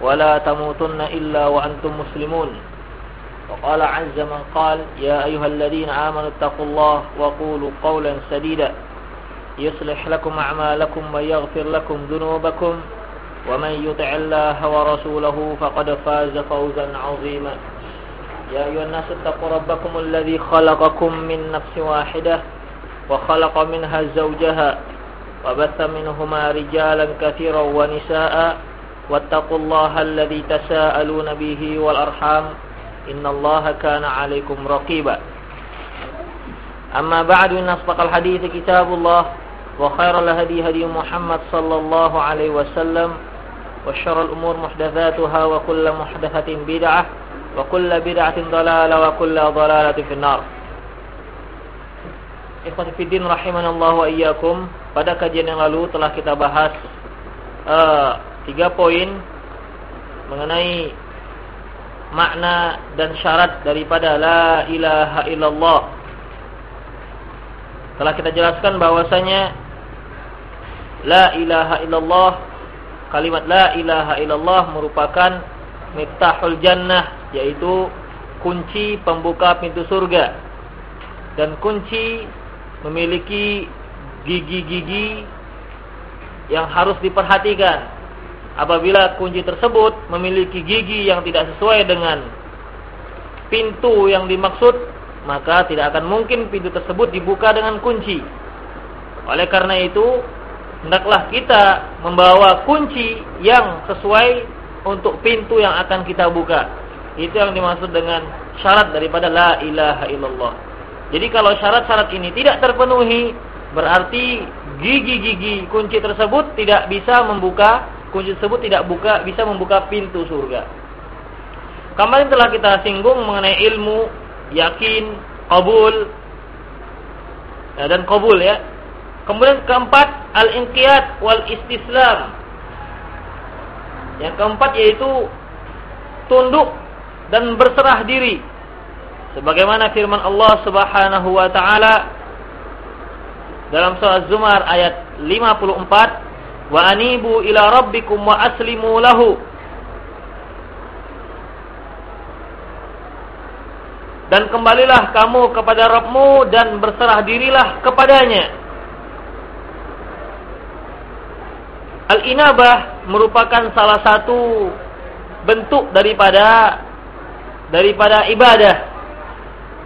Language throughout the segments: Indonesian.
ولا تموتن إلا وأنتم مسلمون. وقال عز من قال يا أيها الذين آمنوا اتقوا الله وقولوا قولا سديدا. يصلح لكم أعمالكم ويغفر لكم ذنوبكم. ومن يطع الله ورسوله فقد فاز فوزا عظيما. يا أيها الناس اتقوا ربكم الذي خلقكم من نفس واحدة وخلق منها زوجها وبث منهما رجالا كثيرا ونساء واتقوا الله الذي تساءلون به والأرحام إن الله كان عليكم رقيبا أما بعد إن أصدق الحديث كتاب الله وخير الهدي هدي محمد صلى الله عليه وسلم وشر الأمور محدثاتها وكل محدثة بدعة وكل بدعة ضلالة وكل ضلالة في النار Ikhwatifiddin rahimanallah wa iyyakum. Pada kajian yang lalu telah kita bahas uh, tiga poin mengenai makna dan syarat daripada la ilaha illallah. Telah kita jelaskan bahwasanya la ilaha illallah kalimat la ilaha illallah merupakan miftahul jannah yaitu kunci pembuka pintu surga dan kunci memiliki gigi-gigi yang harus diperhatikan. Apabila kunci tersebut memiliki gigi yang tidak sesuai dengan pintu yang dimaksud, maka tidak akan mungkin pintu tersebut dibuka dengan kunci. Oleh karena itu, hendaklah kita membawa kunci yang sesuai untuk pintu yang akan kita buka. Itu yang dimaksud dengan syarat daripada la ilaha illallah. Jadi kalau syarat-syarat ini tidak terpenuhi, berarti gigi-gigi kunci tersebut tidak bisa membuka, kunci tersebut tidak buka bisa membuka pintu surga. Kemarin telah kita singgung mengenai ilmu, yakin, kabul, dan kabul ya. Kemudian keempat, al-inqiyat wal istislam. Yang keempat yaitu tunduk dan berserah diri sebagaimana firman Allah Subhanahu wa taala dalam surah Zumar ayat 54 wa anibu ila rabbikum wa aslimu lahu. Dan kembalilah kamu kepada Rabbmu dan berserah dirilah kepadanya. Al-inabah merupakan salah satu bentuk daripada daripada ibadah.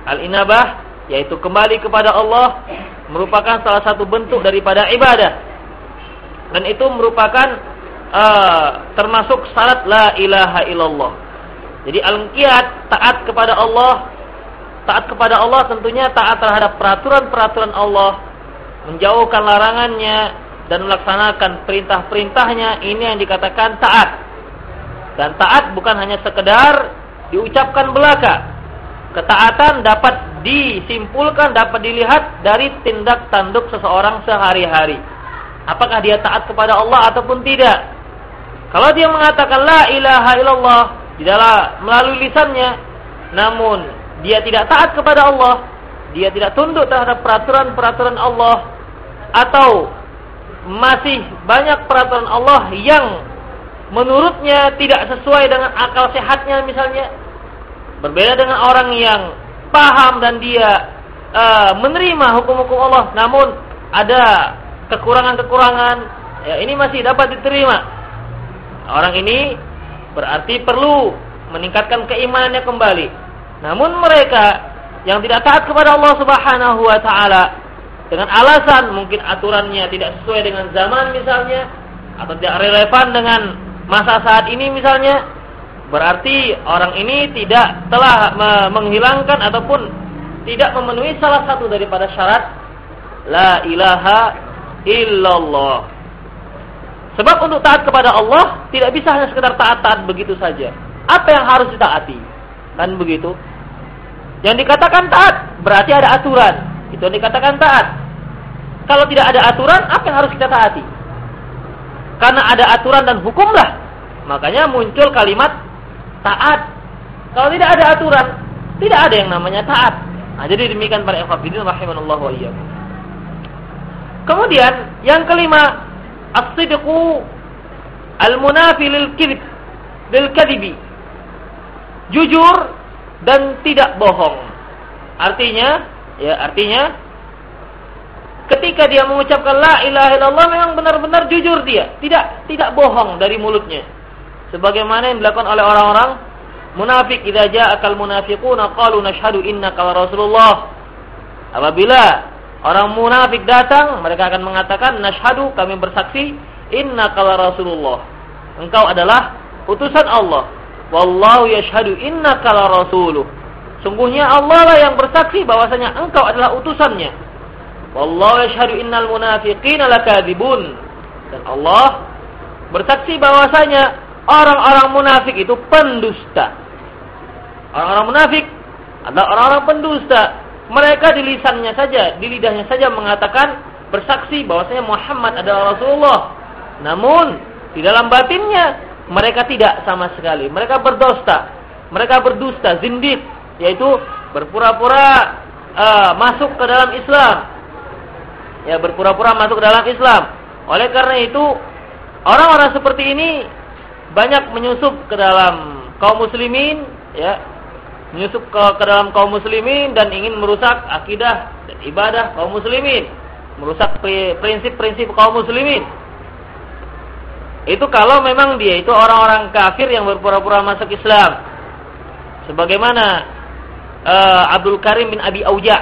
Al-inabah yaitu kembali kepada Allah merupakan salah satu bentuk daripada ibadah. Dan itu merupakan uh, termasuk syarat la ilaha illallah. Jadi al-qiyat taat kepada Allah, taat kepada Allah tentunya taat terhadap peraturan-peraturan Allah, menjauhkan larangannya dan melaksanakan perintah-perintahnya, ini yang dikatakan taat. Dan taat bukan hanya sekedar diucapkan belaka, Ketaatan dapat disimpulkan, dapat dilihat dari tindak tanduk seseorang sehari-hari. Apakah dia taat kepada Allah ataupun tidak. Kalau dia mengatakan la ilaha illallah di melalui lisannya, namun dia tidak taat kepada Allah, dia tidak tunduk terhadap peraturan-peraturan Allah atau masih banyak peraturan Allah yang menurutnya tidak sesuai dengan akal sehatnya misalnya. Berbeda dengan orang yang paham dan dia uh, menerima hukum-hukum Allah, namun ada kekurangan-kekurangan, ya ini masih dapat diterima. Orang ini berarti perlu meningkatkan keimanannya kembali. Namun mereka yang tidak taat kepada Allah Subhanahu wa taala dengan alasan mungkin aturannya tidak sesuai dengan zaman misalnya atau tidak relevan dengan masa saat ini misalnya Berarti orang ini tidak telah menghilangkan ataupun tidak memenuhi salah satu daripada syarat la ilaha illallah. Sebab untuk taat kepada Allah tidak bisa hanya sekedar taat-taat begitu saja. Apa yang harus ditaati? Kan begitu? Yang dikatakan taat berarti ada aturan. Itu yang dikatakan taat. Kalau tidak ada aturan, apa yang harus kita taati? Karena ada aturan dan hukumlah. Makanya muncul kalimat taat. Kalau tidak ada aturan, tidak ada yang namanya taat. Nah, jadi demikian para ikhwatiddin rahimanallahu wa iyyakum. Kemudian yang kelima, as-sidqu al-munafi lil kidhib lil kadhibi. Jujur dan tidak bohong. Artinya, ya artinya ketika dia mengucapkan la ilaha illallah memang benar-benar jujur dia, tidak tidak bohong dari mulutnya. Sebagaimana yang dilakukan oleh orang-orang munafik idza ja'akal munafiquna qalu nashhadu innaka rasulullah. Apabila orang munafik datang, mereka akan mengatakan nashhadu kami bersaksi innaka rasulullah. Engkau adalah utusan Allah. Wallahu yashhadu innaka rasuluh. Sungguhnya Allah lah yang bersaksi bahwasanya engkau adalah utusannya. Wallahu yashhadu innal munafiqina lakadzibun. Dan Allah bersaksi bahwasanya orang-orang munafik itu pendusta. Orang-orang munafik adalah orang-orang pendusta. Mereka di lisannya saja, di lidahnya saja mengatakan bersaksi bahwasanya Muhammad adalah Rasulullah. Namun di dalam batinnya mereka tidak sama sekali. Mereka berdosta, mereka berdusta, zindik, yaitu berpura-pura uh, masuk ke dalam Islam. Ya, berpura-pura masuk ke dalam Islam. Oleh karena itu, orang-orang seperti ini banyak menyusup ke dalam kaum muslimin ya menyusup ke, ke dalam kaum muslimin dan ingin merusak akidah dan ibadah kaum muslimin. Merusak prinsip-prinsip kaum muslimin. Itu kalau memang dia itu orang-orang kafir yang berpura-pura masuk Islam. Sebagaimana uh, Abdul Karim bin Abi Auja.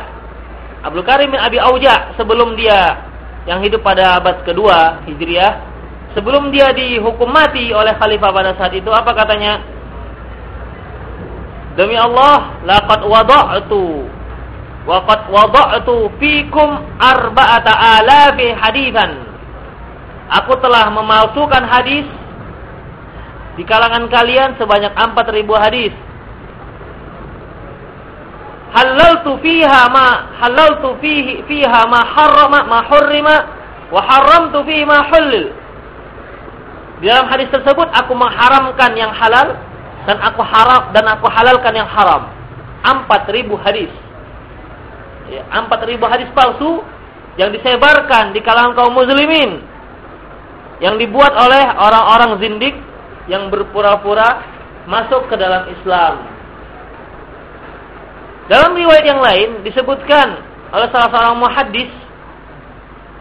Abdul Karim bin Abi Auja sebelum dia yang hidup pada abad kedua Hijriah sebelum dia dihukum mati oleh khalifah pada saat itu apa katanya? Demi Allah, laqad wada'tu wa qad wada'tu fikum arba'ata alafi hadithan. Aku telah memalsukan hadis di kalangan kalian sebanyak 4000 hadis. Halaltu fiha ma halaltu fihi fiha ma harrama ma hurrima wa haramtu fihi ma hulil. Di dalam hadis tersebut aku mengharamkan yang halal dan aku haram dan aku halalkan yang haram. 4000 hadis. Ya, 4000 hadis palsu yang disebarkan di kalangan kaum muslimin yang dibuat oleh orang-orang zindik yang berpura-pura masuk ke dalam Islam. Dalam riwayat yang lain disebutkan oleh salah seorang muhaddis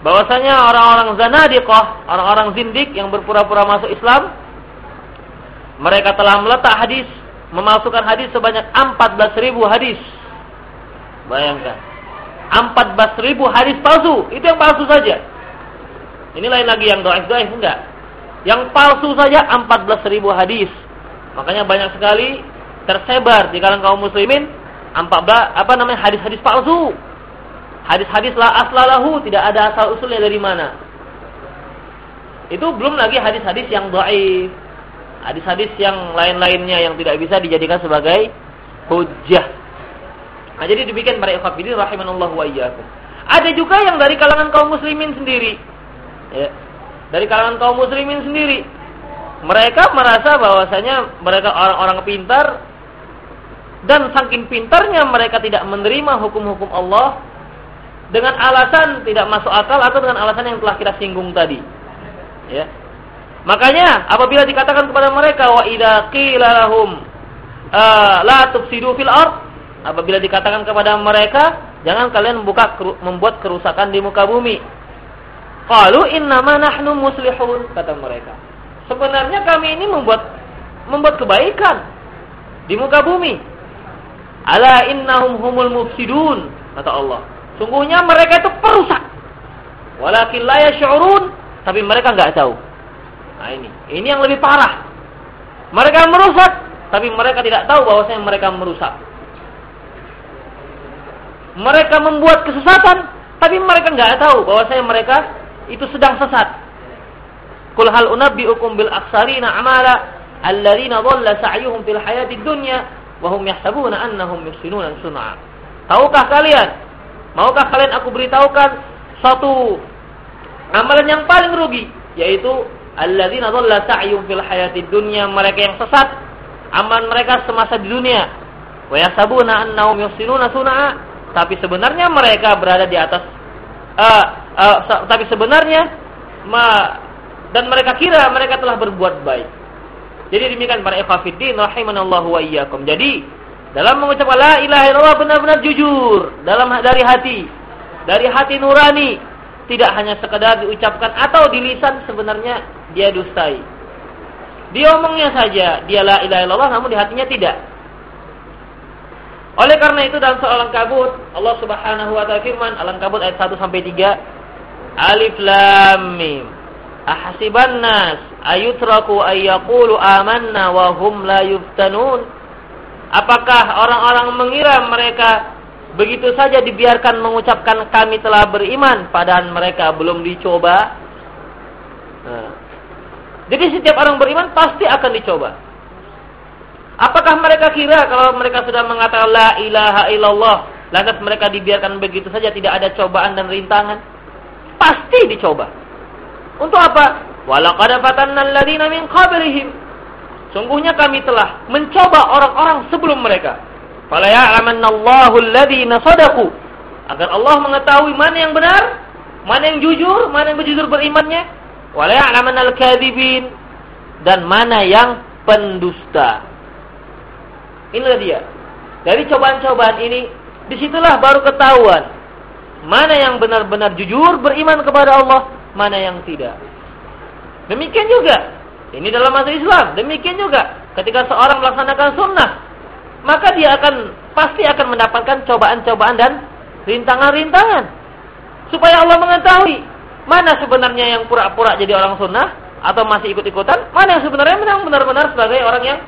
bahwasanya orang-orang zanadiqah, orang-orang zindik yang berpura-pura masuk Islam, mereka telah meletak hadis, memasukkan hadis sebanyak 14.000 hadis. Bayangkan. 14.000 hadis palsu, itu yang palsu saja. Ini lain lagi yang doaif-doaif enggak. Yang palsu saja 14.000 hadis. Makanya banyak sekali tersebar di kalangan kaum muslimin 14 apa namanya hadis-hadis palsu. Hadis-hadis la aslalahu tidak ada asal usulnya dari mana. Itu belum lagi hadis-hadis yang dhaif. Hadis-hadis yang lain-lainnya yang tidak bisa dijadikan sebagai hujjah. Nah, jadi demikian para ikhwatiddin rahimanallahu wa iyyakum. Ada juga yang dari kalangan kaum muslimin sendiri. Ya. Dari kalangan kaum muslimin sendiri. Mereka merasa bahwasanya mereka orang-orang pintar dan saking pintarnya mereka tidak menerima hukum-hukum Allah dengan alasan tidak masuk akal atau dengan alasan yang telah kita singgung tadi. Ya. Makanya apabila dikatakan kepada mereka wa idza qila lahum uh, la tufsidu fil ard apabila dikatakan kepada mereka jangan kalian membuka membuat kerusakan di muka bumi. Qalu innama nahnu muslihun kata mereka. Sebenarnya kami ini membuat membuat kebaikan di muka bumi. Ala innahum humul mufsidun kata Allah. Sungguhnya mereka itu perusak. Walakin la yash'urun, tapi mereka enggak tahu. Nah ini, ini yang lebih parah. Mereka merusak, tapi mereka tidak tahu bahwasanya mereka merusak. Mereka membuat kesesatan, tapi mereka enggak tahu bahwasanya mereka itu sedang sesat. Qul hal unabbiukum bil aksarina amala alladziina dhalla sa'yuhum fil hayatid dunya wa hum yahsabuna annahum yuhsinuna sun'a. Tahukah kalian? Maukah kalian aku beritahukan satu amalan yang paling rugi yaitu alladzina dhalla sa'yuhum fil hayatid dunya mereka yang sesat amalan mereka semasa di dunia wa yahsabuna annahum yuhsinuna sun'a tapi sebenarnya mereka berada di atas uh, uh, tapi sebenarnya ma dan mereka kira mereka telah berbuat baik. Jadi demikian para ikhwatiddin rahimanallahu wa iyyakum. Jadi dalam mengucapkan la ilaha illallah benar-benar jujur dalam dari hati, dari hati nurani, tidak hanya sekedar diucapkan atau di lisan sebenarnya dia dustai. Dia omongnya saja dia la ilaha illallah namun di hatinya tidak. Oleh karena itu dalam soal kabut Allah Subhanahu wa taala firman Al-Ankabut ayat 1 sampai 3 Alif Lam Mim Ahasiban nas ayutraku ayyaqulu amanna wa hum la yuftanun. Apakah orang-orang mengira mereka begitu saja dibiarkan mengucapkan kami telah beriman padahal mereka belum dicoba? Nah. Jadi setiap orang beriman pasti akan dicoba. Apakah mereka kira kalau mereka sudah mengatakan la ilaha illallah lantas mereka dibiarkan begitu saja tidak ada cobaan dan rintangan? Pasti dicoba. Untuk apa? Walaqad fatanna alladziina min qablihim. Sungguhnya kami telah mencoba orang-orang sebelum mereka. Fala ya'lamannallahu alladziina. Agar Allah mengetahui mana yang benar, mana yang jujur, mana yang berjujur berimannya. Wala ya'lamannal kadzibin dan mana yang pendusta. Inilah dia. Dari cobaan-cobaan ini, di situlah baru ketahuan mana yang benar-benar jujur beriman kepada Allah, mana yang tidak. Demikian juga, ini dalam masa Islam, demikian juga ketika seorang melaksanakan sunnah, maka dia akan pasti akan mendapatkan cobaan-cobaan dan rintangan-rintangan. Supaya Allah mengetahui mana sebenarnya yang pura-pura jadi orang sunnah atau masih ikut-ikutan, mana yang sebenarnya benar-benar sebagai orang yang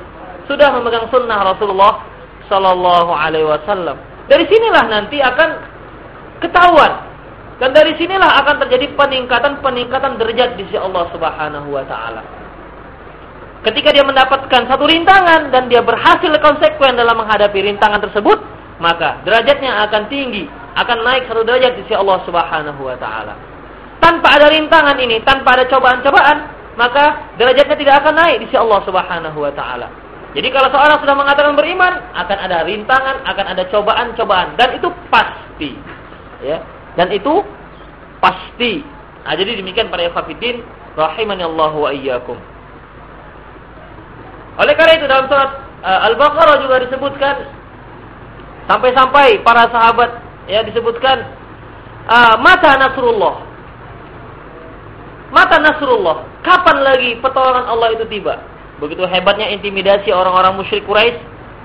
sudah memegang sunnah Rasulullah Sallallahu Alaihi Wasallam. Dari sinilah nanti akan ketahuan dan dari sinilah akan terjadi peningkatan-peningkatan derajat di sisi Allah Subhanahu wa taala. Ketika dia mendapatkan satu rintangan dan dia berhasil konsekuen dalam menghadapi rintangan tersebut, maka derajatnya akan tinggi, akan naik satu derajat di sisi Allah Subhanahu wa taala. Tanpa ada rintangan ini, tanpa ada cobaan-cobaan, maka derajatnya tidak akan naik di sisi Allah Subhanahu wa taala. Jadi kalau seorang sudah mengatakan beriman, akan ada rintangan, akan ada cobaan-cobaan dan itu pasti. Ya. Dan itu pasti. Nah, jadi demikian para ikhwatiddin rahimani Allah wa iyyakum. Oleh karena itu dalam surat uh, Al-Baqarah juga disebutkan sampai-sampai para sahabat ya disebutkan uh, mata nasrullah. Mata nasrullah. Kapan lagi pertolongan Allah itu tiba? Begitu hebatnya intimidasi orang-orang musyrik Quraisy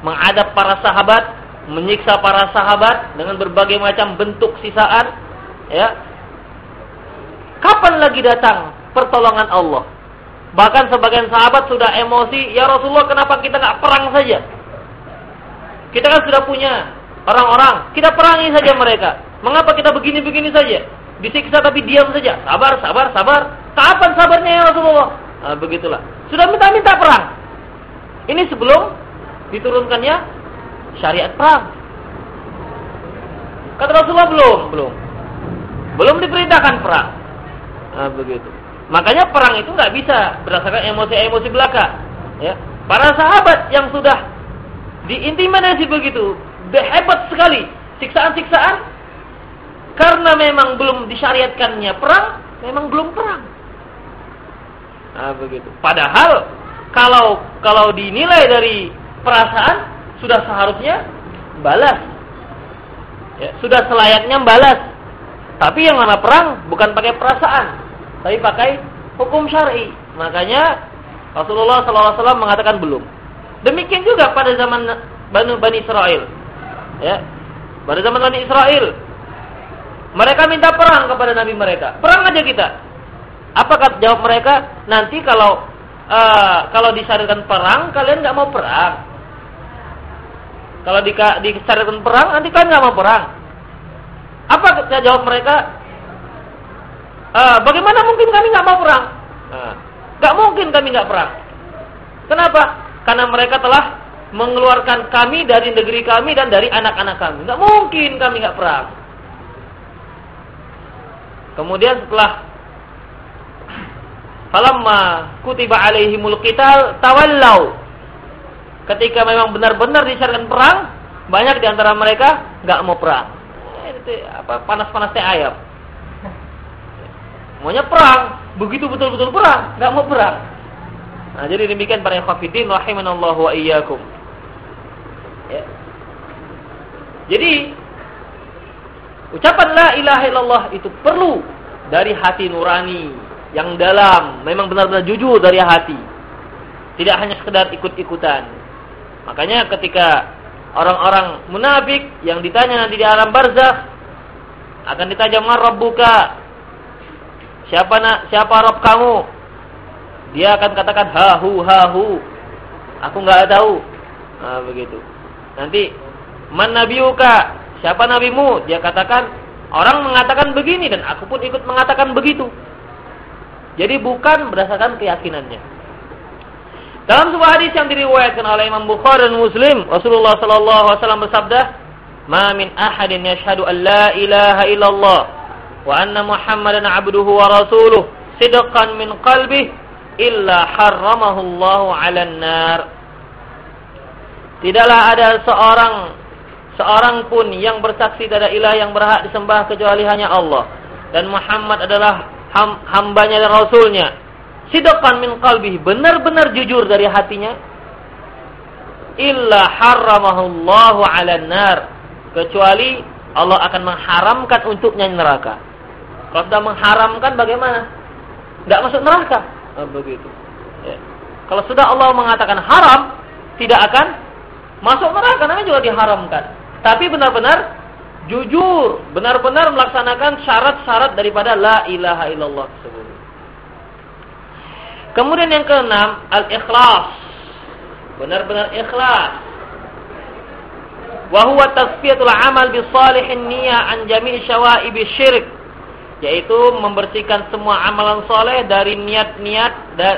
menghadap para sahabat menyiksa para sahabat dengan berbagai macam bentuk sisaan, ya. Kapan lagi datang pertolongan Allah? Bahkan sebagian sahabat sudah emosi, ya Rasulullah kenapa kita nggak perang saja? Kita kan sudah punya orang-orang, kita perangi saja mereka. Mengapa kita begini-begini saja? Disiksa tapi diam saja. Sabar, sabar, sabar. Kapan sabarnya ya Rasulullah? Nah, begitulah. Sudah minta-minta perang. Ini sebelum diturunkannya syariat perang. Kata Rasulullah belum, belum. Belum diperintahkan perang. Nah, begitu. Makanya perang itu nggak bisa berdasarkan emosi-emosi belaka. Ya. Para sahabat yang sudah diintimidasi begitu, hebat sekali siksaan-siksaan karena memang belum disyariatkannya perang, memang belum perang. Nah, begitu. Padahal kalau kalau dinilai dari perasaan sudah seharusnya balas. Ya, sudah selayaknya balas. Tapi yang mana perang bukan pakai perasaan, tapi pakai hukum syar'i. Makanya Rasulullah SAW mengatakan belum. Demikian juga pada zaman Bani, Bani Israel. Ya. Pada zaman Bani Israel. Mereka minta perang kepada Nabi mereka. Perang aja kita. Apa kata jawab mereka? Nanti kalau uh, kalau disarankan perang, kalian nggak mau perang. Kalau di, dicarikan perang, nanti kan nggak mau perang. Apa jawab mereka? E, bagaimana mungkin kami nggak mau perang? Nah, Gak mungkin kami gak perang. Kenapa? Karena mereka telah mengeluarkan kami dari negeri kami dan dari anak-anak kami. Gak mungkin kami gak perang. Kemudian setelah falamma kutiba alaihimul qital tawallau. Ketika memang benar-benar disyaratkan perang, banyak di antara mereka nggak mau perang. Eh, apa panas-panasnya ayam. Maunya perang, begitu betul-betul perang, nggak mau perang. Nah, jadi demikian para ikhwatiddin rahimanallahu wa iyyakum. Ya. Jadi ucapan la ilaha illallah itu perlu dari hati nurani yang dalam, memang benar-benar jujur dari hati. Tidak hanya sekedar ikut-ikutan. Makanya ketika orang-orang munafik yang ditanya nanti di alam barzakh akan ditanya "Man rabbuka?" Siapa nak siapa Rob kamu? Dia akan katakan hahu hahu. Aku nggak tahu. Nah, begitu. Nanti man nabiuka? Siapa nabimu? Dia katakan orang mengatakan begini dan aku pun ikut mengatakan begitu. Jadi bukan berdasarkan keyakinannya. Dalam sebuah hadis yang diriwayatkan oleh Imam Bukhari dan Muslim, Rasulullah sallallahu alaihi wasallam bersabda, "Ma min ahadin yashhadu an la ilaha illallah wa anna Muhammadan abduhu wa rasuluh sidqan min qalbi illa harramahu Allah 'alan nar. Tidaklah ada seorang seorang pun yang bersaksi tidak ilah yang berhak disembah kecuali hanya Allah dan Muhammad adalah ham, hambanya dan rasulnya. Sidqan min qalbi benar-benar jujur dari hatinya. Illa harramahu Allah 'alan nar. Kecuali Allah akan mengharamkan untuknya neraka. Kalau sudah mengharamkan bagaimana? Tidak masuk neraka. Oh, begitu. Ya. Kalau sudah Allah mengatakan haram, tidak akan masuk neraka. Namanya juga diharamkan. Tapi benar-benar jujur, benar-benar melaksanakan syarat-syarat daripada la ilaha illallah tersebut. Kemudian yang keenam, al-ikhlas. Benar-benar ikhlas. Wa huwa tasfiyatul amal bi salihin niyyah an jami' syawa'ib syirik yaitu membersihkan semua amalan soleh dari niat-niat da,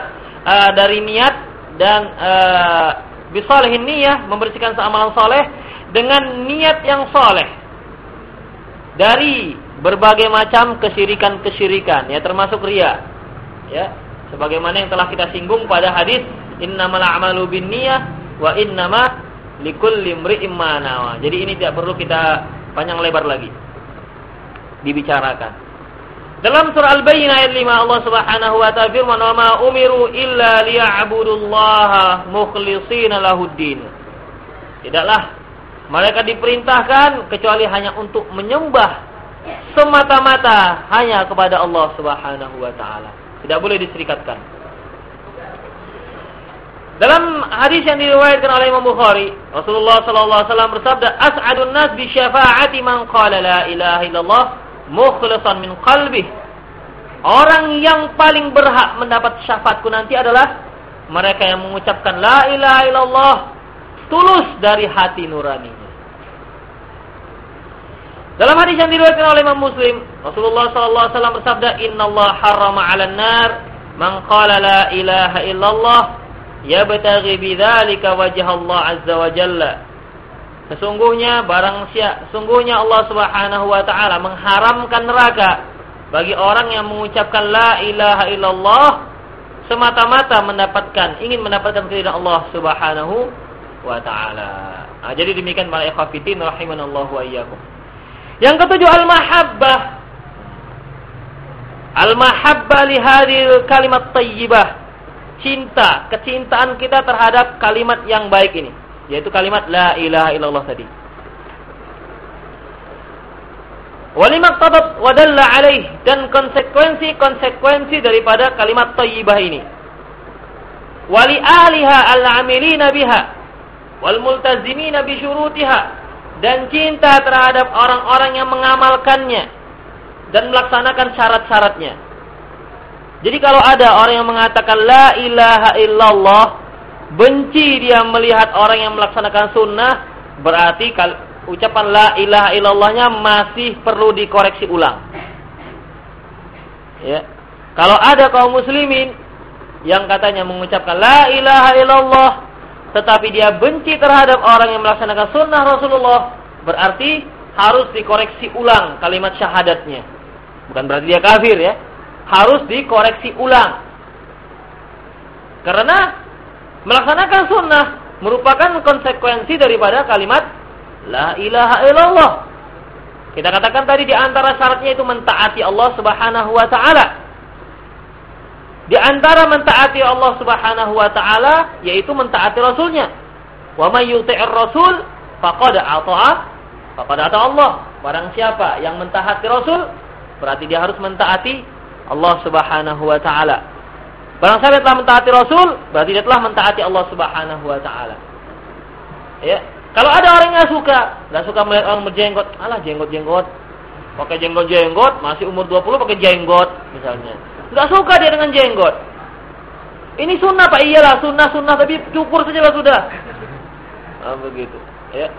uh, dari niat dan uh, bisalehin niyah membersihkan amalan soleh dengan niat yang soleh. Dari berbagai macam kesyirikan-kesyirikan ya termasuk ria ya. Sebagaimana yang telah kita singgung pada hadis innamal a'malu binniyah wa innama likulli imri'in ma Jadi ini tidak perlu kita panjang lebar lagi dibicarakan. Dalam surah Al-Bayyinah ayat 5 Allah Subhanahu wa taala firman, "Wa ma umiru illa liya'budullaha mukhlishina lahuddin." Tidaklah mereka diperintahkan kecuali hanya untuk menyembah semata-mata hanya kepada Allah Subhanahu wa taala. Tidak boleh diserikatkan. Dalam hadis yang diriwayatkan oleh Imam Bukhari, Rasulullah sallallahu alaihi wasallam bersabda, "As'adun nas bi syafa'ati man qala la ilaha illallah mukhlisan min qalbih. Orang yang paling berhak mendapat syafaatku nanti adalah mereka yang mengucapkan la ilaha illallah tulus dari hati nuraninya. Dalam hadis yang diriwayatkan oleh Imam Muslim, Rasulullah sallallahu alaihi wasallam bersabda, "Innallaha harrama 'alan nar man qala la ilaha illallah yabtaghi bidzalika wajha Allah azza wa jalla." Sesungguhnya barang siap, sesungguhnya Allah Subhanahu wa taala mengharamkan neraka bagi orang yang mengucapkan la ilaha illallah semata-mata mendapatkan ingin mendapatkan keridhaan Allah Subhanahu wa taala. Nah, jadi demikian para ikhwatiddin rahimanallahu wa iyyakum. Yang ketujuh al-mahabbah. Al-mahabbah li hadhil kalimat thayyibah. Cinta, kecintaan kita terhadap kalimat yang baik ini yaitu kalimat la ilaha illallah tadi. Walimak tabat wadalla alaih dan konsekuensi-konsekuensi daripada kalimat thayyibah ini. Wali aliha al-amilina biha wal multazimina bi syurutiha dan cinta terhadap orang-orang yang mengamalkannya dan melaksanakan syarat-syaratnya. Jadi kalau ada orang yang mengatakan la ilaha illallah benci dia melihat orang yang melaksanakan sunnah, berarti ucapan la ilaha illallahnya masih perlu dikoreksi ulang. Ya. Kalau ada kaum muslimin yang katanya mengucapkan la ilaha illallah tetapi dia benci terhadap orang yang melaksanakan sunnah Rasulullah berarti harus dikoreksi ulang kalimat syahadatnya bukan berarti dia kafir ya harus dikoreksi ulang karena melaksanakan sunnah merupakan konsekuensi daripada kalimat la ilaha illallah kita katakan tadi di antara syaratnya itu mentaati Allah Subhanahu wa taala di antara mentaati Allah Subhanahu wa taala yaitu mentaati rasulnya. Wa may yuti'ir rasul faqad ata'a faqad ata'a Allah. Barang siapa yang mentaati rasul berarti dia harus mentaati Allah Subhanahu wa taala. Barang siapa telah mentaati rasul berarti dia telah mentaati Allah Subhanahu wa taala. Ya. Kalau ada orang yang suka, nggak suka melihat orang berjenggot, alah jenggot-jenggot. Pakai jenggot-jenggot, masih umur 20 pakai jenggot misalnya Nggak suka dia dengan jenggot. Ini sunnah Pak, iyalah sunnah-sunnah tapi cukur saja lah sudah. Nah, begitu. Ya.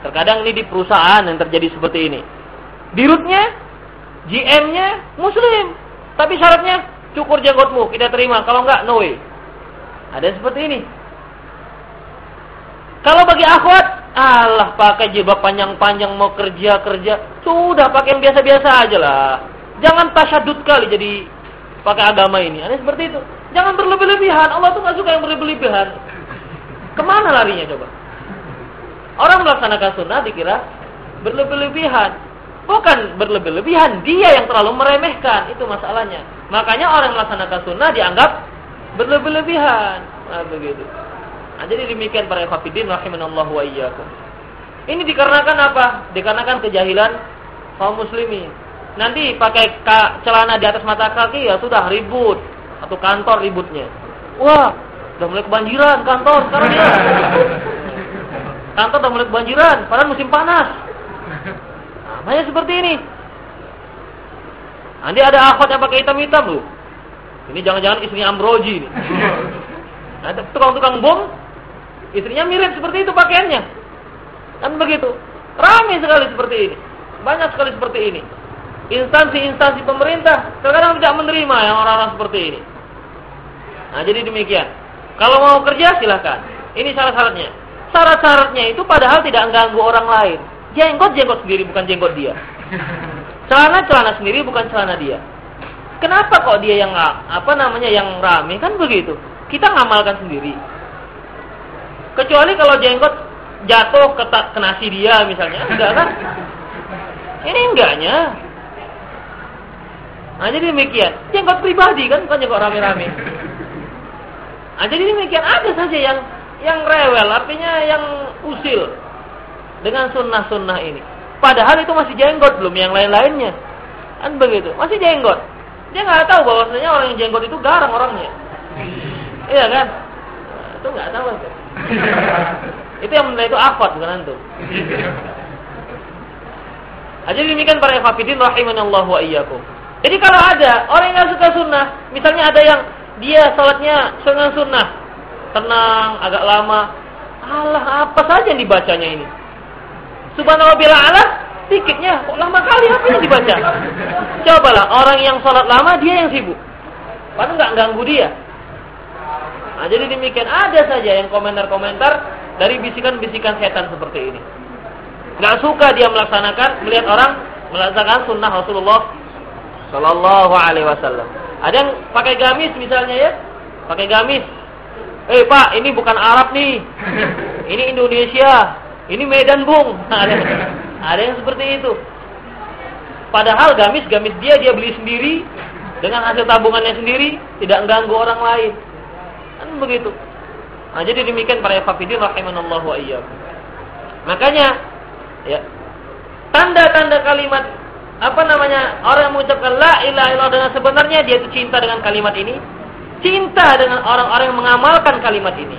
Terkadang ini di perusahaan yang terjadi seperti ini. Dirutnya, GM-nya muslim. Tapi syaratnya cukur jenggotmu, kita terima. Kalau enggak, no way. Ada seperti ini. Kalau bagi akhwat, Allah pakai jilbab panjang-panjang mau kerja-kerja. Sudah pakai yang biasa-biasa aja lah. Jangan tasyadud kali jadi pakai agama ini. Ini seperti itu. Jangan berlebih-lebihan. Allah tuh nggak suka yang berlebih-lebihan. Ke mana larinya coba? Orang melaksanakan sunnah dikira berlebih-lebihan. Bukan berlebih-lebihan, dia yang terlalu meremehkan. Itu masalahnya. Makanya orang melaksanakan sunnah dianggap berlebih-lebihan. Nah, begitu. Nah, jadi demikian para ikhwatiddin rahimanallahu wa iyyakum. Ini dikarenakan apa? Dikarenakan kejahilan kaum muslimin nanti pakai celana di atas mata kaki ya sudah ribut atau kantor ributnya wah udah mulai kebanjiran kantor sekarang ya kantor udah mulai kebanjiran padahal musim panas namanya seperti ini nanti ada akhwat yang pakai hitam-hitam loh ini jangan-jangan istrinya Ambroji ini ada tukang-tukang bom istrinya mirip seperti itu pakaiannya kan begitu ramai sekali seperti ini banyak sekali seperti ini instansi-instansi pemerintah terkadang tidak menerima yang orang-orang seperti ini. Nah, jadi demikian. Kalau mau kerja silahkan. Ini syarat-syaratnya. Syarat-syaratnya itu padahal tidak mengganggu orang lain. Jenggot jenggot sendiri bukan jenggot dia. Celana celana sendiri bukan celana dia. Kenapa kok dia yang apa namanya yang rame kan begitu? Kita ngamalkan sendiri. Kecuali kalau jenggot jatuh ke, ke nasi dia misalnya, enggak kan? Ini enggaknya. Nah, jadi demikian. Jenggot pribadi kan bukan jenggot rame-rame. Nah, jadi demikian ada saja yang yang rewel, artinya yang usil dengan sunnah-sunnah ini. Padahal itu masih jenggot belum yang lain-lainnya. Kan begitu, masih jenggot. Dia nggak tahu bahwasanya orang yang jenggot itu garang orangnya. Iya kan? Nah, itu nggak tahu. Itu. itu yang menilai itu akhwat bukan antum. Nah, jadi demikian para ikhwatiddin rahimanallahu wa iyyakum. Jadi kalau ada orang yang suka sunnah, misalnya ada yang dia sholatnya sunnah sunnah, tenang, agak lama, Allah apa saja yang dibacanya ini. Subhanallah bila Allah, sedikitnya kok lama kali apa yang dibaca? Cobalah orang yang sholat lama dia yang sibuk, padahal nggak ganggu dia. Nah, jadi demikian ada saja yang komentar-komentar dari bisikan-bisikan setan seperti ini. Nggak suka dia melaksanakan melihat orang melaksanakan sunnah Rasulullah Sallallahu alaihi wasallam. Ada yang pakai gamis misalnya ya? Pakai gamis. Eh Pak, ini bukan Arab nih. Ini Indonesia. Ini Medan Bung. Ada, ada yang seperti itu. Padahal gamis-gamis dia dia beli sendiri dengan hasil tabungannya sendiri, tidak mengganggu orang lain. Kan begitu. Nah, jadi demikian para hafidin rahimanallahu wa iyyakum. Makanya ya tanda-tanda kalimat apa namanya orang yang mengucapkan la ilaha illallah dengan sebenarnya dia itu cinta dengan kalimat ini cinta dengan orang-orang yang mengamalkan kalimat ini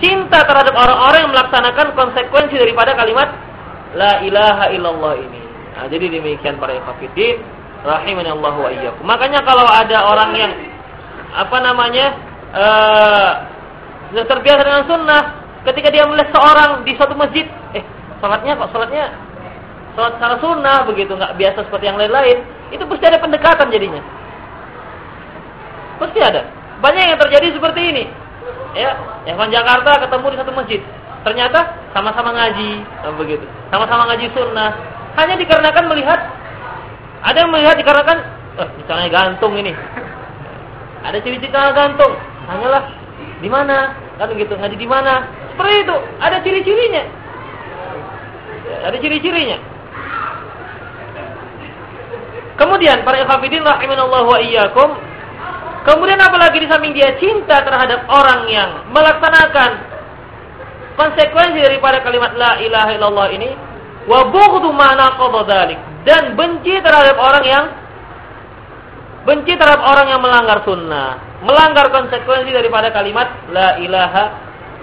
cinta terhadap orang-orang yang melaksanakan konsekuensi daripada kalimat la ilaha illallah ini nah, jadi demikian para ikhwatiddin rahimani Allah wa iyyakum makanya kalau ada orang yang apa namanya eh terbiasa dengan sunnah ketika dia melihat seorang di suatu masjid eh salatnya kok salatnya sholat secara sunnah begitu, nggak biasa seperti yang lain-lain, itu pasti ada pendekatan jadinya. Pasti ada. banyak yang terjadi seperti ini. Ya, Evan Jakarta ketemu di satu masjid. Ternyata sama-sama ngaji, nah, begitu. Sama-sama ngaji sunnah. Hanya dikarenakan melihat ada yang melihat dikarenakan eh misalnya gantung ini. Ada ciri-ciri gantung. Hanyalah di mana? Kan begitu, ngaji di mana? Seperti itu, ada ciri-cirinya. Ya, ada ciri-cirinya. Kemudian para ikhwatiddin rahimanallahu wa iyyakum Kemudian apalagi di samping dia cinta terhadap orang yang melaksanakan konsekuensi daripada kalimat la ilaha illallah ini wa bughdu ma naqadha dan benci terhadap orang yang benci terhadap orang yang melanggar sunnah, melanggar konsekuensi daripada kalimat la ilaha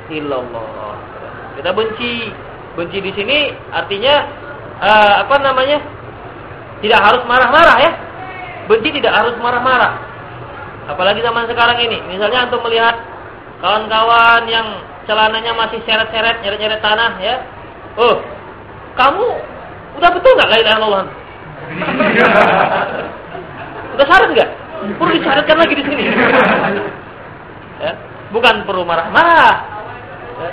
illallah. Kita benci. Benci di sini artinya uh, apa namanya? Tidak harus marah-marah ya. Benci tidak harus marah-marah. Apalagi zaman sekarang ini. Misalnya untuk melihat kawan-kawan yang celananya masih seret-seret, nyeret-nyeret tanah ya. Oh, kamu udah betul nggak la ilaha illallah? udah syarat nggak? Perlu disyaratkan lagi di sini. ya, bukan perlu marah-marah. Ya.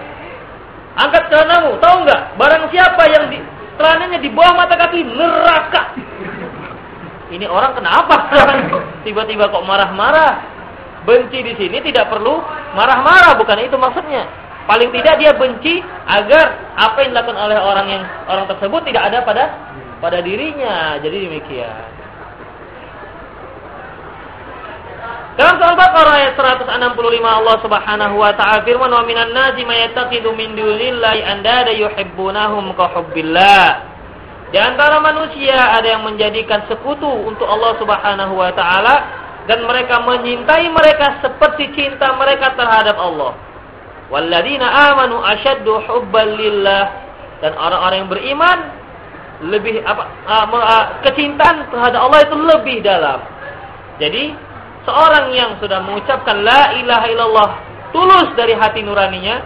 Angkat celanamu, tahu nggak? Barang siapa yang di celananya di bawah mata kaki neraka ini orang kenapa? Tiba-tiba kok marah-marah? Benci di sini tidak perlu marah-marah, bukan itu maksudnya. Paling tidak dia benci agar apa yang dilakukan oleh orang yang orang tersebut tidak ada pada pada dirinya. Jadi demikian. Dalam surah Baqarah ayat 165 Allah Subhanahu wa taala firman wa minan nasi may yattaqidu min dunillahi andada yuhibbunahum ka hubbillah. Di antara manusia ada yang menjadikan sekutu untuk Allah Subhanahu wa taala dan mereka menyintai mereka seperti cinta mereka terhadap Allah. Walladzina amanu asyaddu hubban lillah dan orang-orang yang beriman lebih apa kecintaan terhadap Allah itu lebih dalam. Jadi seorang yang sudah mengucapkan la ilaha illallah tulus dari hati nuraninya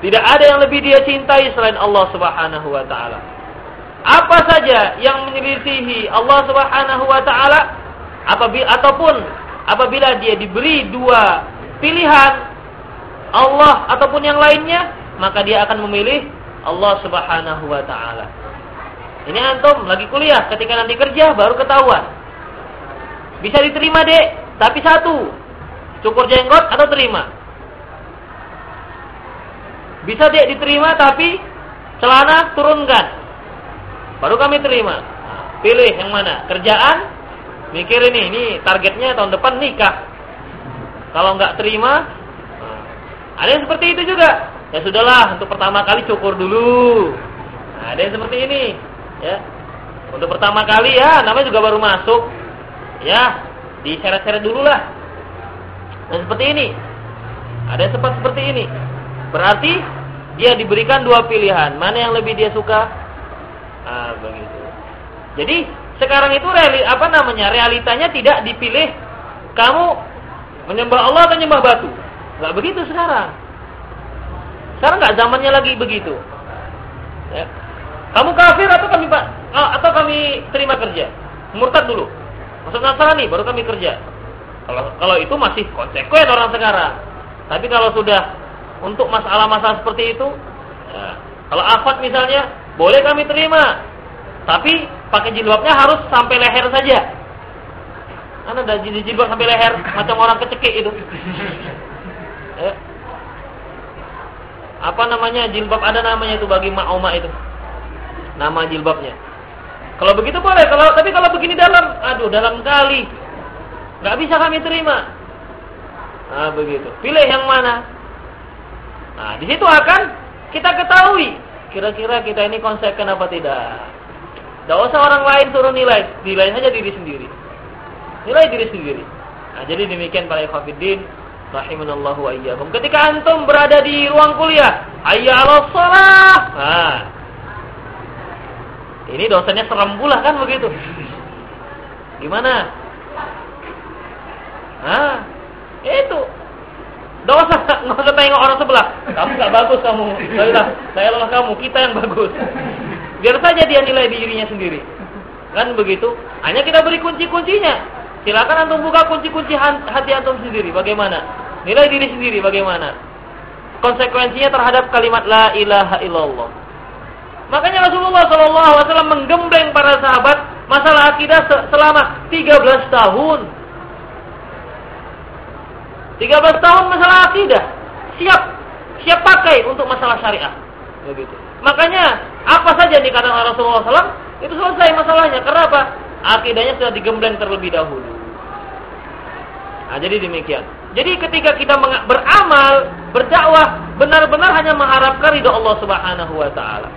tidak ada yang lebih dia cintai selain Allah Subhanahu wa taala apa saja yang menyelisihi Allah Subhanahu wa taala apabila ataupun apabila dia diberi dua pilihan Allah ataupun yang lainnya maka dia akan memilih Allah Subhanahu wa taala. Ini antum lagi kuliah, ketika nanti kerja baru ketahuan. Bisa diterima, Dek, tapi satu. Cukur jenggot atau terima? Bisa, Dek, diterima tapi celana turunkan. Baru kami terima. Pilih yang mana? Kerjaan? Mikir ini, ini targetnya tahun depan nikah. Kalau nggak terima, nah, ada yang seperti itu juga. Ya sudahlah, untuk pertama kali cukur dulu. Nah, ada yang seperti ini, ya. Untuk pertama kali ya, namanya juga baru masuk. Ya, diseret-seret dulu lah. Dan seperti ini. Ada yang sempat seperti ini. Berarti dia diberikan dua pilihan. Mana yang lebih dia suka? Ah, begitu. Jadi sekarang itu reali, apa namanya realitanya tidak dipilih kamu menyembah Allah atau menyembah batu. Enggak begitu sekarang. Sekarang nggak zamannya lagi begitu. Ya. Kamu kafir atau kami pak ah, atau kami terima kerja? Murtad dulu. Masuk Nasrani baru kami kerja. Kalau kalau itu masih konsekuen orang sekarang. Tapi kalau sudah untuk masalah-masalah seperti itu, ya, kalau afat misalnya, boleh kami terima. Tapi pakai jilbabnya harus sampai leher saja. Kan ada jilbab sampai leher macam orang kecekik itu. Eh. Apa namanya jilbab ada namanya itu bagi ma'oma itu. Nama jilbabnya. Kalau begitu boleh, kalau tapi kalau begini dalam, aduh dalam kali. nggak bisa kami terima. Nah, begitu. Pilih yang mana? Nah, di situ akan kita ketahui Kira-kira kita ini konsepkan apa tidak? Tidak usah orang lain suruh nilai, nilai saja diri sendiri. Nilai diri sendiri. Nah, jadi demikian para ikhwatiddin rahimanallahu wa iyyakum. Ketika antum berada di ruang kuliah, hayya 'alas shalah. Nah. Ini dosanya serem pula kan begitu. Gimana? Nah, itu Gak usah, gak usah tengok orang sebelah. Kamu gak bagus kamu. Saya saya lelah kamu. Kita yang bagus. Biar saja dia nilai dirinya sendiri. Kan begitu. Hanya kita beri kunci-kuncinya. Silakan antum buka kunci-kunci hati antum sendiri. Bagaimana? Nilai diri sendiri bagaimana? Konsekuensinya terhadap kalimat la ilaha illallah. Makanya Rasulullah SAW menggembleng para sahabat masalah akidah selama 13 tahun. 13 tahun masalah akidah. Siap siap pakai untuk masalah syariah. Begitu. Makanya apa saja yang dikatakan Rasulullah SAW itu selesai masalahnya. Kenapa? Akidahnya sudah digembleng terlebih dahulu. Nah, jadi demikian. Jadi ketika kita beramal, berdakwah, benar-benar hanya mengharapkan ridho Allah Subhanahu wa taala.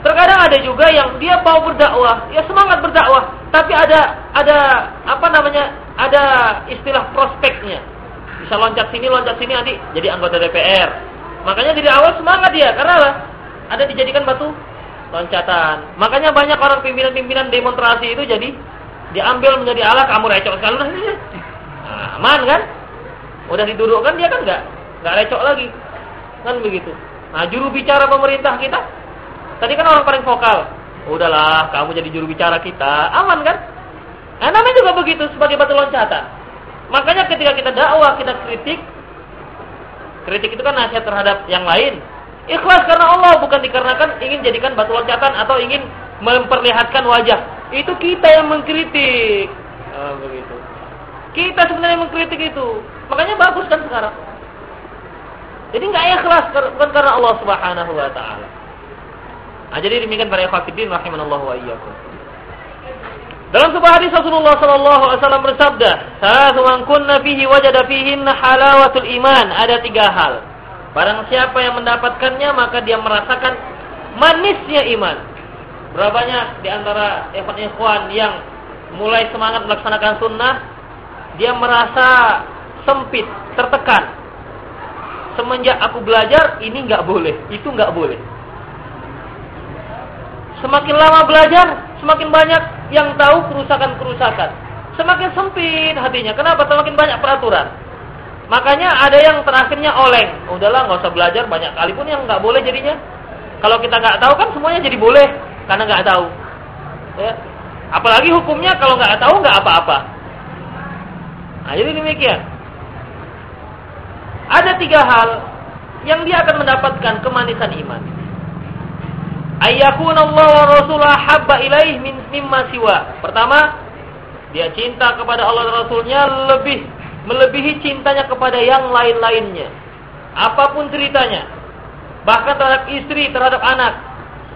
Terkadang ada juga yang dia mau berdakwah, ya semangat berdakwah, tapi ada ada apa namanya? Ada istilah prospeknya. Bisa loncat sini, loncat sini nanti jadi anggota DPR. Makanya dari awal semangat dia karena apa? Ada dijadikan batu loncatan. Makanya banyak orang pimpinan-pimpinan demonstrasi itu jadi diambil menjadi alat kamu recok sekali nah, aman kan udah didudukkan dia kan nggak nggak recok lagi kan begitu nah juru bicara pemerintah kita tadi kan orang paling vokal udahlah kamu jadi juru bicara kita aman kan nah namanya juga begitu sebagai batu loncatan makanya ketika kita dakwah kita kritik kritik itu kan nasihat terhadap yang lain ikhlas karena Allah bukan dikarenakan ingin jadikan batu loncatan atau ingin memperlihatkan wajah itu kita yang mengkritik oh, begitu kita sebenarnya mengkritik itu. Makanya bagus kan sekarang. Jadi nggak ikhlas bukan karena Allah Subhanahu wa taala. Nah, jadi demikian para ikhwatiddin rahimanallahu wa iyyakum. Dalam sebuah hadis Rasulullah sallallahu alaihi wasallam bersabda, "Satu man kunna fihi wajada fihinna halawatul iman." Ada tiga hal. Barang siapa yang mendapatkannya maka dia merasakan manisnya iman. Berapa banyak di antara ikhwan yang mulai semangat melaksanakan sunnah dia merasa sempit, tertekan. Semenjak aku belajar, ini nggak boleh, itu nggak boleh. Semakin lama belajar, semakin banyak yang tahu kerusakan-kerusakan. Semakin sempit hatinya. Kenapa? Semakin banyak peraturan. Makanya ada yang terakhirnya oleng. Udahlah, nggak usah belajar banyak kali pun yang nggak boleh jadinya. Kalau kita nggak tahu kan semuanya jadi boleh karena nggak tahu. Ya. Apalagi hukumnya kalau nggak tahu nggak apa-apa. Nah, jadi demikian. Ada tiga hal yang dia akan mendapatkan kemanisan iman. Ayyakun Allah wa Rasulah habba ilaih min mimma siwa. Pertama, dia cinta kepada Allah dan Rasulnya lebih melebihi cintanya kepada yang lain-lainnya. Apa pun ceritanya. Bahkan terhadap istri, terhadap anak.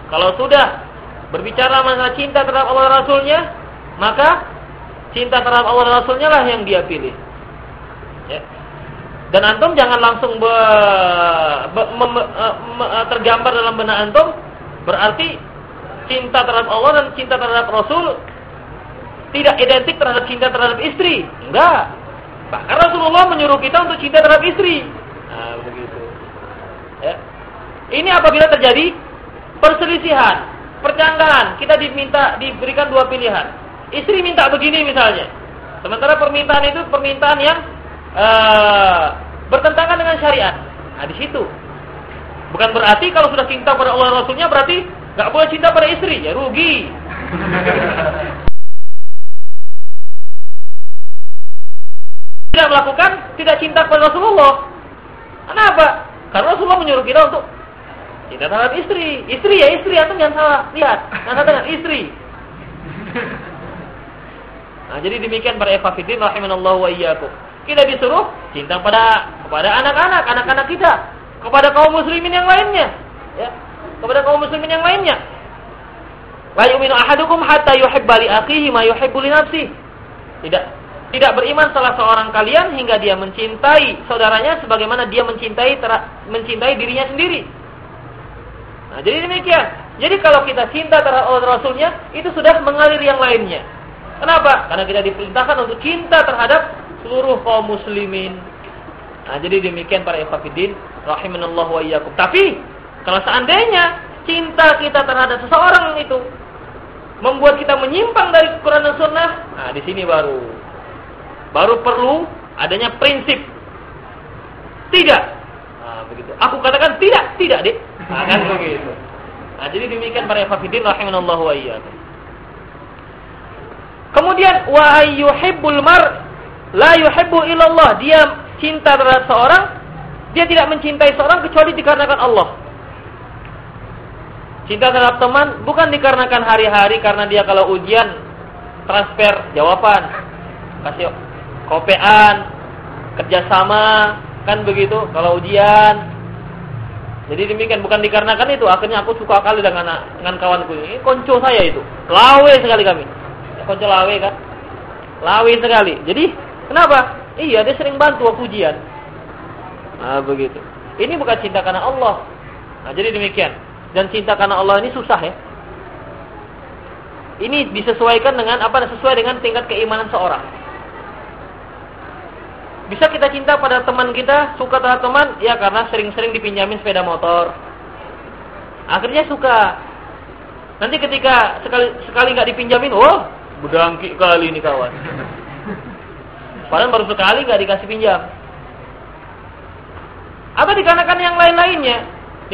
Kalau sudah berbicara masalah cinta terhadap Allah dan Rasulnya, maka cinta terhadap Allah dan Rasulnya lah yang dia pilih. Ya. Dan antum jangan langsung be, be, me, me, me, tergambar dalam benak antum berarti cinta terhadap Allah dan cinta terhadap Rasul tidak identik terhadap cinta terhadap istri. Enggak. Bahkan Rasulullah menyuruh kita untuk cinta terhadap istri. Nah, begitu. Ya. Ini apabila terjadi perselisihan, percanggahan, kita diminta diberikan dua pilihan Istri minta begini misalnya. Sementara permintaan itu permintaan yang uh, bertentangan dengan syariat. Nah, di situ. Bukan berarti kalau sudah cinta pada Allah Rasulnya berarti nggak boleh cinta pada istri, ya rugi. tidak melakukan tidak cinta pada Rasulullah. Kenapa? Karena Rasulullah menyuruh kita untuk cinta terhadap istri. Istri ya istri, atau jangan salah lihat. Nah, dengan istri. Nah, jadi demikian para ikhwatiddin rahimanallahu wa iyyakum. Kita disuruh cinta pada kepada anak-anak, anak-anak kita, kepada kaum muslimin yang lainnya, ya. Kepada kaum muslimin yang lainnya. La yu'minu ahadukum hatta yuhibba li akhihi ma yuhibbu li. Tidak tidak beriman salah seorang kalian hingga dia mencintai saudaranya sebagaimana dia mencintai mencintai dirinya sendiri. Nah, jadi demikian. Jadi kalau kita cinta terhadap Rasulnya, itu sudah mengalir yang lainnya. Kenapa? Karena kita diperintahkan untuk cinta terhadap seluruh kaum muslimin. Nah, jadi demikian para ikhwatiddin rahimanallahu wa iyyakum. Tapi kalau seandainya cinta kita terhadap seseorang itu membuat kita menyimpang dari Quran dan Sunnah, nah di sini baru baru perlu adanya prinsip. Tidak. Nah, begitu. Aku katakan tidak, tidak, Dek. Nah, kan begitu. Nah, jadi demikian para ikhwatiddin rahimanallahu wa iyyakum. Kemudian wa ayyuhibbul mar la yuhibbu illallah. Dia cinta terhadap seorang, dia tidak mencintai seorang kecuali dikarenakan Allah. Cinta terhadap teman bukan dikarenakan hari-hari karena dia kalau ujian transfer jawaban, kasih kopean, kerjasama, kan begitu. Kalau ujian, jadi demikian bukan dikarenakan itu. Akhirnya aku suka kali dengan dengan kawanku ini. Konco saya itu, lawe sekali kami. Konco lawe kan, lawe sekali. Jadi kenapa? Iya dia sering bantu aku ujian. Nah begitu. Ini bukan cinta karena Allah. Nah jadi demikian. Dan cinta karena Allah ini susah ya. Ini disesuaikan dengan apa? Sesuai dengan tingkat keimanan seorang. Bisa kita cinta pada teman kita, suka terhadap teman, ya karena sering-sering dipinjamin sepeda motor. Akhirnya suka. Nanti ketika sekali sekali nggak dipinjamin, oh, budangki kali ini kawan. Padahal baru sekali nggak dikasih pinjam. Apa dikarenakan yang lain-lainnya?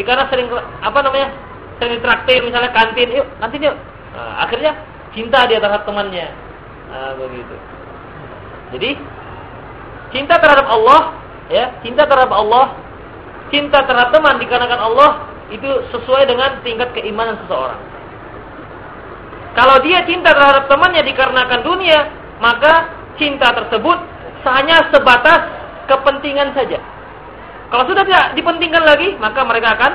karena sering apa namanya? Sering traktir misalnya kantin, yuk kantin yuk. Nah, akhirnya cinta dia terhadap temannya. Nah, begitu. Jadi cinta terhadap Allah, ya, cinta terhadap Allah, cinta terhadap teman dikarenakan Allah itu sesuai dengan tingkat keimanan seseorang. Kalau dia cinta terhadap temannya dikarenakan dunia, maka cinta tersebut hanya sebatas kepentingan saja. Kalau sudah tidak dipentingkan lagi, maka mereka akan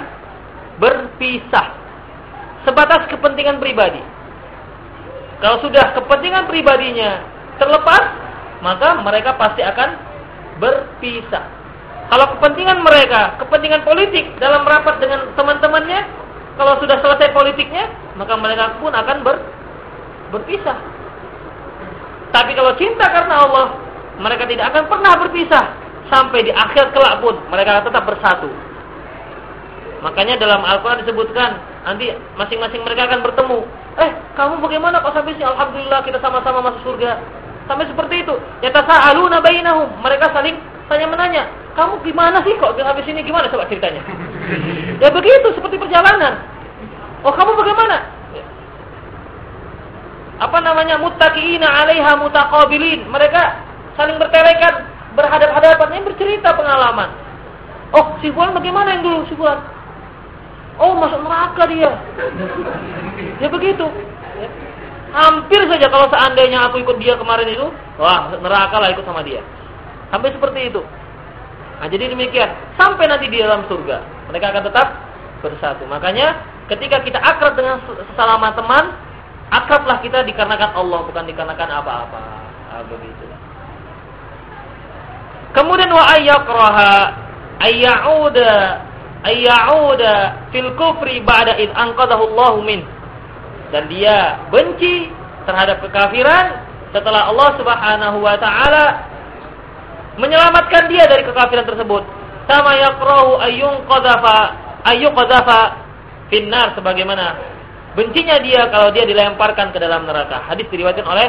berpisah. Sebatas kepentingan pribadi. Kalau sudah kepentingan pribadinya terlepas, maka mereka pasti akan berpisah. Kalau kepentingan mereka, kepentingan politik dalam rapat dengan teman-temannya, kalau sudah selesai politiknya, maka mereka pun akan ber, berpisah. Tapi kalau cinta karena Allah, mereka tidak akan pernah berpisah sampai di akhir kelak pun mereka tetap bersatu. Makanya dalam Al-Quran disebutkan nanti masing-masing mereka akan bertemu. Eh, kamu bagaimana kok sampai sini? Alhamdulillah kita sama-sama masuk surga. Sampai seperti itu. Yatasaaluna bainahum. Mereka saling tanya menanya. Kamu gimana sih kok sampai sini gimana coba ceritanya? ya begitu seperti perjalanan. Oh, kamu bagaimana? Apa namanya? Muttaqiina 'alaiha mutaqabilin. Mereka saling bertelekan berhadap-hadapan yang bercerita pengalaman. Oh, si Fulan bagaimana yang dulu si Fulan? Oh, masuk neraka dia. Ya begitu. Hampir saja kalau seandainya aku ikut dia kemarin itu, wah, neraka lah ikut sama dia. Sampai seperti itu. Nah, jadi demikian. Sampai nanti di dalam surga. Mereka akan tetap bersatu. Makanya ketika kita akrab dengan sesama teman, akrablah kita dikarenakan Allah, bukan dikarenakan apa-apa. Nah, begitu. Kemudian wa ayyakraha ayyauda ayyauda fil kufri ba'da id anqadahu Allah min. Dan dia benci terhadap kekafiran setelah Allah Subhanahu wa taala menyelamatkan dia dari kekafiran tersebut. Sama yakrahu ayyun qadhafa ayyu qadhafa finnar sebagaimana bencinya dia kalau dia dilemparkan ke dalam neraka. Hadis diriwayatkan oleh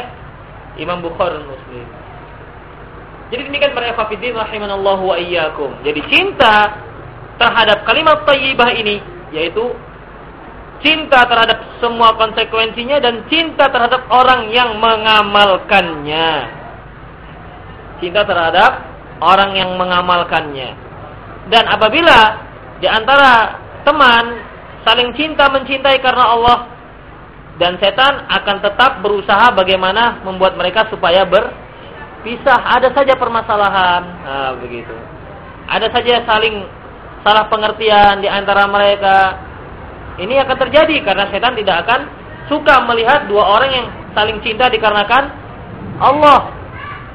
Imam Bukhari dan Muslim. Jadi demikian para ikhwatiddin rahimanallahu wa iyyakum. Jadi cinta terhadap kalimat thayyibah ini yaitu cinta terhadap semua konsekuensinya dan cinta terhadap orang yang mengamalkannya. Cinta terhadap orang yang mengamalkannya. Dan apabila di antara teman saling cinta mencintai karena Allah dan setan akan tetap berusaha bagaimana membuat mereka supaya ber pisah, ada saja permasalahan. Nah, begitu. Ada saja saling salah pengertian di antara mereka. Ini akan terjadi karena setan tidak akan suka melihat dua orang yang saling cinta dikarenakan Allah.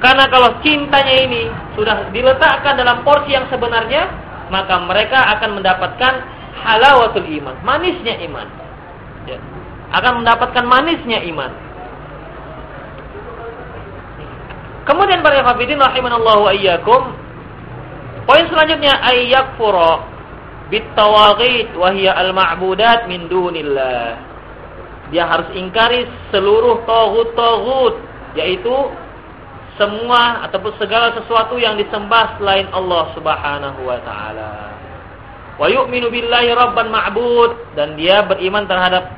Karena kalau cintanya ini sudah diletakkan dalam porsi yang sebenarnya, maka mereka akan mendapatkan halawatul iman, manisnya iman. Ya. Akan mendapatkan manisnya iman. Kemudian para hafidin rahimanallahu wa iyyakum. Poin selanjutnya ayyakfura bitawaghit wa hiya al-ma'budat min dunillah. Dia harus ingkari seluruh taghut-taghut yaitu semua ataupun segala sesuatu yang disembah selain Allah Subhanahu wa taala. Wa yu'minu billahi rabban ma'bud dan dia beriman terhadap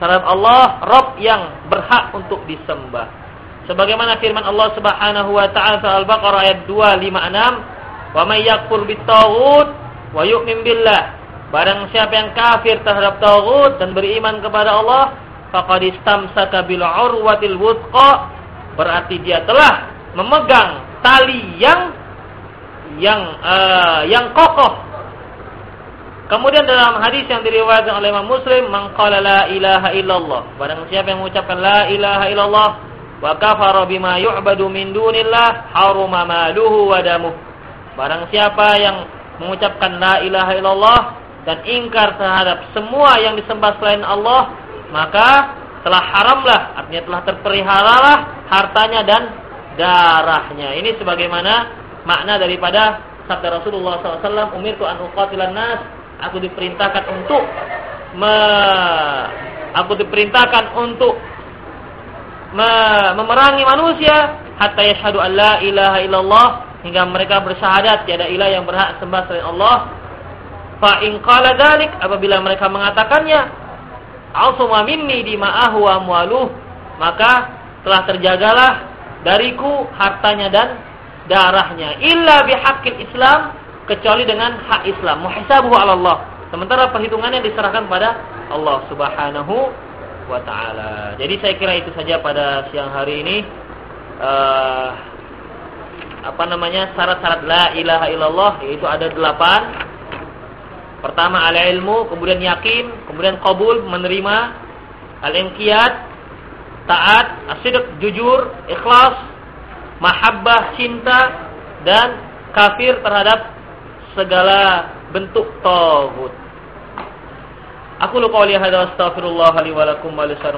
terhadap Allah Rabb yang berhak untuk disembah. Sebagaimana firman Allah Subhanahu wa taala surah Al-Baqarah ayat 256, "Wa may yakfur bit-taghut wa yu'min billah." Barang siapa yang kafir terhadap taghut dan beriman kepada Allah, faqad istamsaka bil urwatil wuthqa, berarti dia telah memegang tali yang yang uh, yang kokoh. Kemudian dalam hadis yang diriwayatkan oleh Imam Muslim, "Man qala la ilaha illallah." Barang siapa yang mengucapkan la ilaha illallah wa kafara bima yu'badu min dunillah, haruma maluhu wa damuh. Barang siapa yang mengucapkan la ilaha illallah dan ingkar terhadap semua yang disembah selain Allah, maka telah haramlah, artinya telah terperiharalah hartanya dan darahnya. Ini sebagaimana makna daripada sabda Rasulullah SAW, Umir tu an uqatilan nas, aku diperintahkan untuk me, aku diperintahkan untuk memerangi manusia hatta yashhadu an la ilaha illallah hingga mereka bersyahadat tiada ilah yang berhak sembah selain Allah. Fa in qala dzalik apabila mereka mengatakannya, asuma minni dima'ahu wa amwaluh, maka telah terjagalah dariku hartanya dan darahnya. Illa bihaqqil Islam kecuali dengan hak Islam. Muhisabuhu 'ala Allah. Sementara perhitungannya diserahkan pada Allah Subhanahu wa taala jadi saya kira itu saja pada siang hari ini. Uh, apa namanya? Syarat-syarat la ilaha illallah yaitu ada delapan. Pertama al ilmu kemudian yakin kemudian qabul menerima. Al inqiyad taat, asyidq, jujur, ikhlas, mahabbah, cinta dan kafir terhadap segala bentuk tauhid. Aku lu qouli hadza astaghfirullah li wa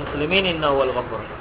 muslimin innahu wal ghafur.